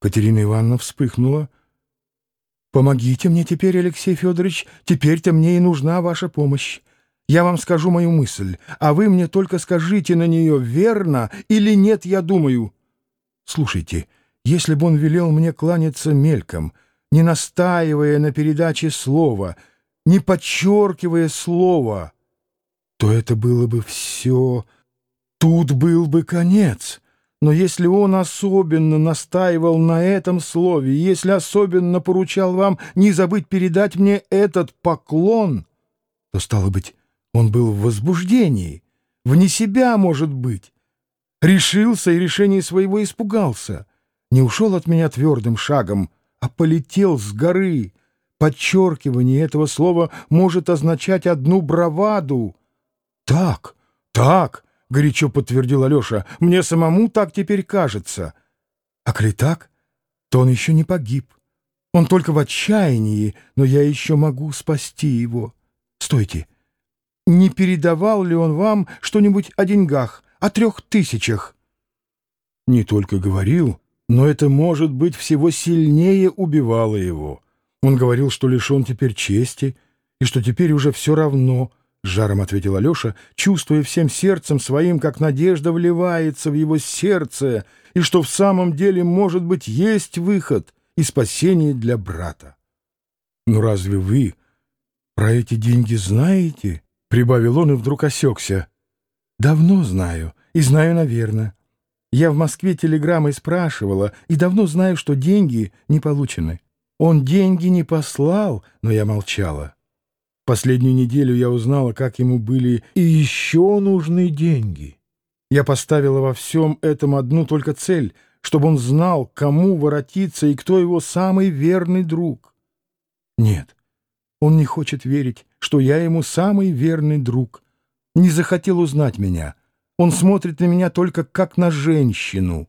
Катерина Ивановна вспыхнула. «Помогите мне теперь, Алексей Федорович, теперь-то мне и нужна ваша помощь. Я вам скажу мою мысль, а вы мне только скажите на нее, верно или нет, я думаю. Слушайте, если бы он велел мне кланяться мельком, не настаивая на передаче слова, не подчеркивая слова, то это было бы все... Тут был бы конец». Но если он особенно настаивал на этом слове, если особенно поручал вам не забыть передать мне этот поклон, то, стало быть, он был в возбуждении, вне себя, может быть. Решился и решение своего испугался. Не ушел от меня твердым шагом, а полетел с горы. Подчеркивание этого слова может означать одну браваду. Так, так, — горячо подтвердил Алеша. «Мне самому так теперь кажется. А коли так, то он еще не погиб. Он только в отчаянии, но я еще могу спасти его. Стойте, не передавал ли он вам что-нибудь о деньгах, о трех тысячах?» Не только говорил, но это, может быть, всего сильнее убивало его. Он говорил, что лишен теперь чести, и что теперь уже все равно — жаром ответил Алеша, чувствуя всем сердцем своим, как надежда вливается в его сердце, и что в самом деле, может быть, есть выход и спасение для брата. «Ну разве вы про эти деньги знаете?» — прибавил он и вдруг осекся. «Давно знаю, и знаю, наверное. Я в Москве телеграммой спрашивала, и давно знаю, что деньги не получены. Он деньги не послал, но я молчала. Последнюю неделю я узнала, как ему были и еще нужны деньги. Я поставила во всем этом одну только цель, чтобы он знал, кому воротиться и кто его самый верный друг. Нет, он не хочет верить, что я ему самый верный друг. Не захотел узнать меня. Он смотрит на меня только как на женщину.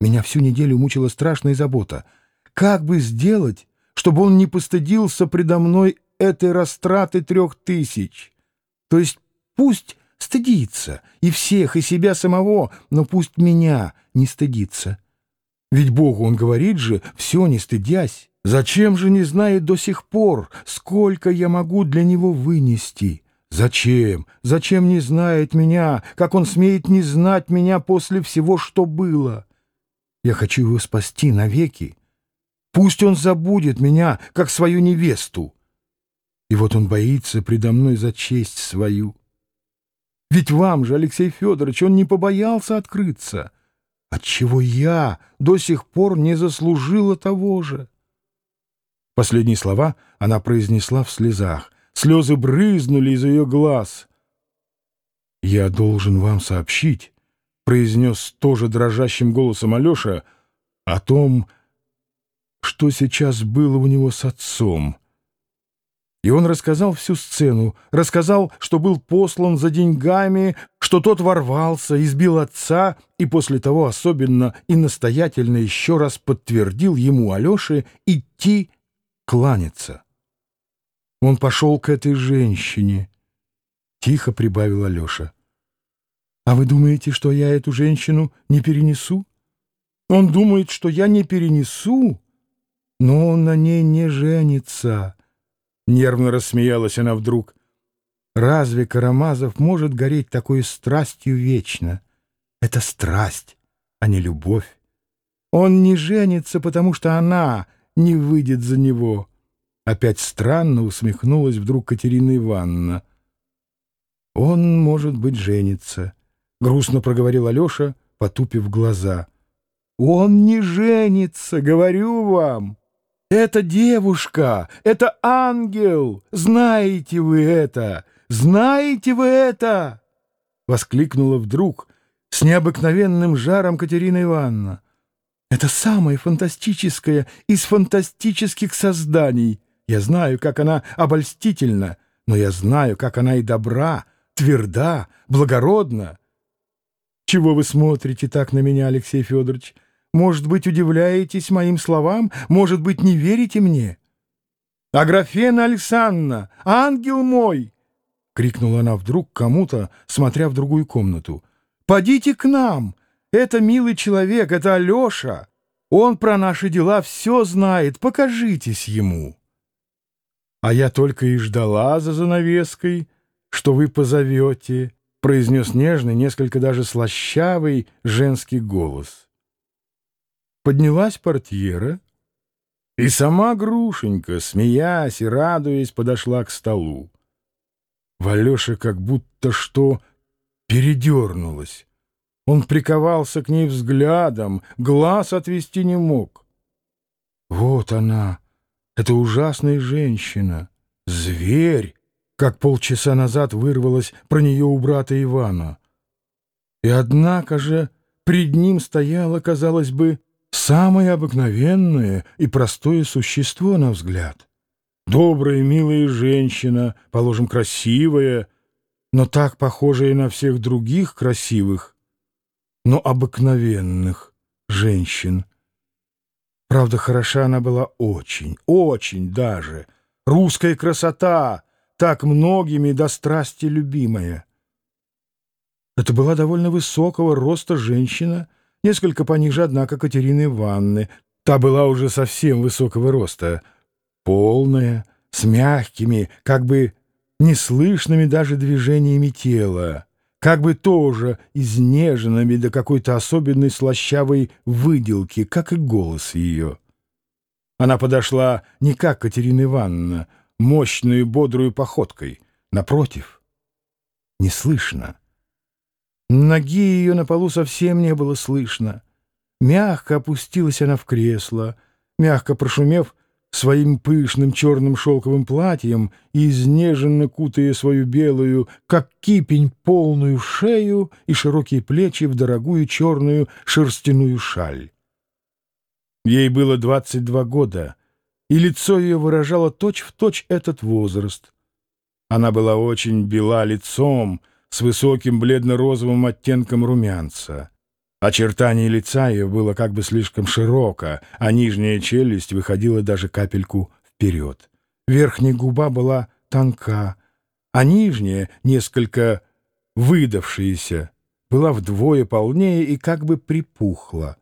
Меня всю неделю мучила страшная забота. Как бы сделать, чтобы он не постыдился предо мной этой растраты трех тысяч. То есть пусть стыдится и всех, и себя самого, но пусть меня не стыдится. Ведь Богу он говорит же, все не стыдясь. Зачем же не знает до сих пор, сколько я могу для него вынести? Зачем? Зачем не знает меня, как он смеет не знать меня после всего, что было? Я хочу его спасти навеки. Пусть он забудет меня, как свою невесту. И вот он боится предо мной за честь свою. Ведь вам же, Алексей Федорович, он не побоялся открыться. Отчего я до сих пор не заслужила того же? Последние слова она произнесла в слезах. Слезы брызнули из ее глаз. «Я должен вам сообщить», — произнес тоже дрожащим голосом Алеша, — «о том, что сейчас было у него с отцом». И он рассказал всю сцену, рассказал, что был послан за деньгами, что тот ворвался, избил отца, и после того особенно и настоятельно еще раз подтвердил ему, Алёше, идти кланяться. Он пошел к этой женщине, — тихо прибавил Алеша. «А вы думаете, что я эту женщину не перенесу? Он думает, что я не перенесу, но он на ней не женится». Нервно рассмеялась она вдруг. Разве Карамазов может гореть такой страстью вечно? Это страсть, а не любовь. Он не женится, потому что она не выйдет за него. Опять странно усмехнулась вдруг Катерина Ивановна. Он, может быть, женится, — грустно проговорил Алеша, потупив глаза. Он не женится, говорю вам. «Это девушка! Это ангел! Знаете вы это! Знаете вы это!» Воскликнула вдруг с необыкновенным жаром Катерина Ивановна. «Это самое фантастическое из фантастических созданий. Я знаю, как она обольстительна, но я знаю, как она и добра, тверда, благородна. Чего вы смотрите так на меня, Алексей Федорович?» Может быть, удивляетесь моим словам? Может быть, не верите мне? — Аграфена Александровна! Ангел мой! — крикнула она вдруг кому-то, смотря в другую комнату. — Подите к нам! Это милый человек, это Алеша! Он про наши дела все знает, покажитесь ему. А я только и ждала за занавеской, что вы позовете, — произнес нежный, несколько даже слащавый женский голос. Поднялась портьера, и сама Грушенька, смеясь и радуясь, подошла к столу. Валеша как будто что передернулась. Он приковался к ней взглядом, глаз отвести не мог. Вот она, эта ужасная женщина, зверь, как полчаса назад вырвалась про нее у брата Ивана. И однако же пред ним стояло, казалось бы, самое обыкновенное и простое существо на взгляд. Добрая, милая женщина, положим, красивая, но так похожая на всех других красивых, но обыкновенных женщин. Правда, хороша она была очень, очень даже. Русская красота, так многими до страсти любимая. Это была довольно высокого роста женщина, несколько пониже, однако, Катерины Ивановны. Та была уже совсем высокого роста, полная, с мягкими, как бы неслышными даже движениями тела как бы тоже изнеженными до какой-то особенной слащавой выделки, как и голос ее. Она подошла не как Катерина Ивановна, мощную бодрую походкой, напротив, не слышно. Ноги ее на полу совсем не было слышно. Мягко опустилась она в кресло, мягко прошумев, своим пышным черным шелковым платьем и изнеженно кутая свою белую, как кипень, полную шею и широкие плечи в дорогую черную шерстяную шаль. Ей было двадцать два года, и лицо ее выражало точь-в-точь точь этот возраст. Она была очень бела лицом, с высоким бледно-розовым оттенком румянца. Очертание лица ее было как бы слишком широко, а нижняя челюсть выходила даже капельку вперед. Верхняя губа была тонка, а нижняя, несколько выдавшаяся, была вдвое полнее и как бы припухла.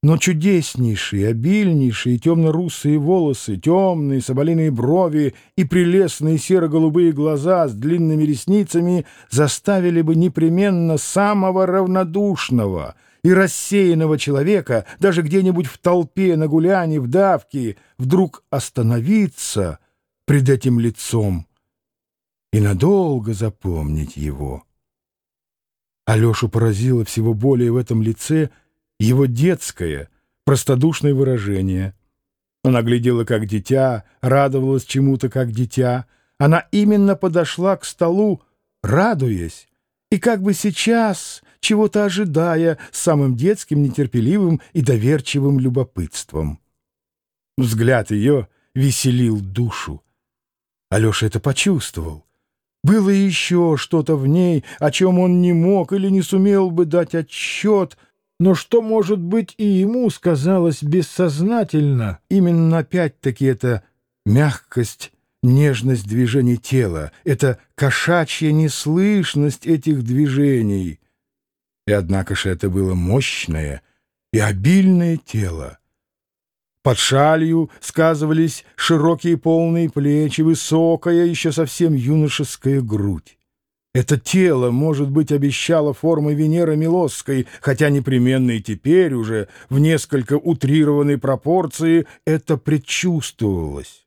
Но чудеснейшие, обильнейшие темно-русые волосы, темные соболиные брови и прелестные серо-голубые глаза с длинными ресницами заставили бы непременно самого равнодушного и рассеянного человека даже где-нибудь в толпе, на гуляне, в давке, вдруг остановиться пред этим лицом и надолго запомнить его. Алешу поразило всего более в этом лице — его детское, простодушное выражение. Она глядела как дитя, радовалась чему-то как дитя. Она именно подошла к столу, радуясь, и как бы сейчас, чего-то ожидая, самым детским, нетерпеливым и доверчивым любопытством. Взгляд ее веселил душу. Алеша это почувствовал. Было еще что-то в ней, о чем он не мог или не сумел бы дать отчет — но что, может быть, и ему сказалось бессознательно, именно опять-таки эта мягкость, нежность движений тела, эта кошачья неслышность этих движений. И однако же это было мощное и обильное тело. Под шалью сказывались широкие полные плечи, высокая, еще совсем юношеская грудь. Это тело, может быть, обещало формы Венеры Милосской, хотя непременно и теперь уже в несколько утрированной пропорции это предчувствовалось.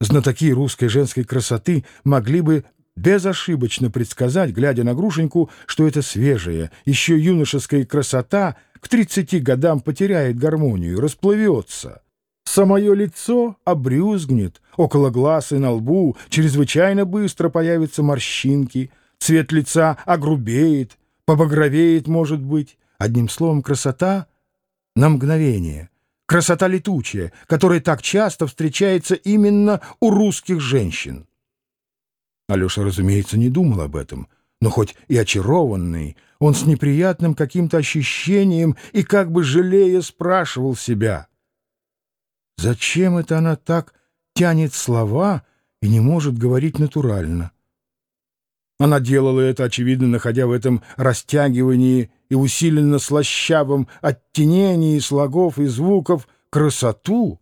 Знатоки русской женской красоты могли бы безошибочно предсказать, глядя на Грушеньку, что это свежая, еще юношеская красота к тридцати годам потеряет гармонию, расплывется — Самое лицо обрюзгнет, около глаз и на лбу чрезвычайно быстро появятся морщинки, цвет лица огрубеет, побагровеет, может быть. Одним словом, красота на мгновение. Красота летучая, которая так часто встречается именно у русских женщин. Алеша, разумеется, не думал об этом, но хоть и очарованный, он с неприятным каким-то ощущением и как бы жалея спрашивал себя — Зачем это она так тянет слова и не может говорить натурально? Она делала это, очевидно, находя в этом растягивании и усиленно слащавом оттенении слогов и звуков красоту,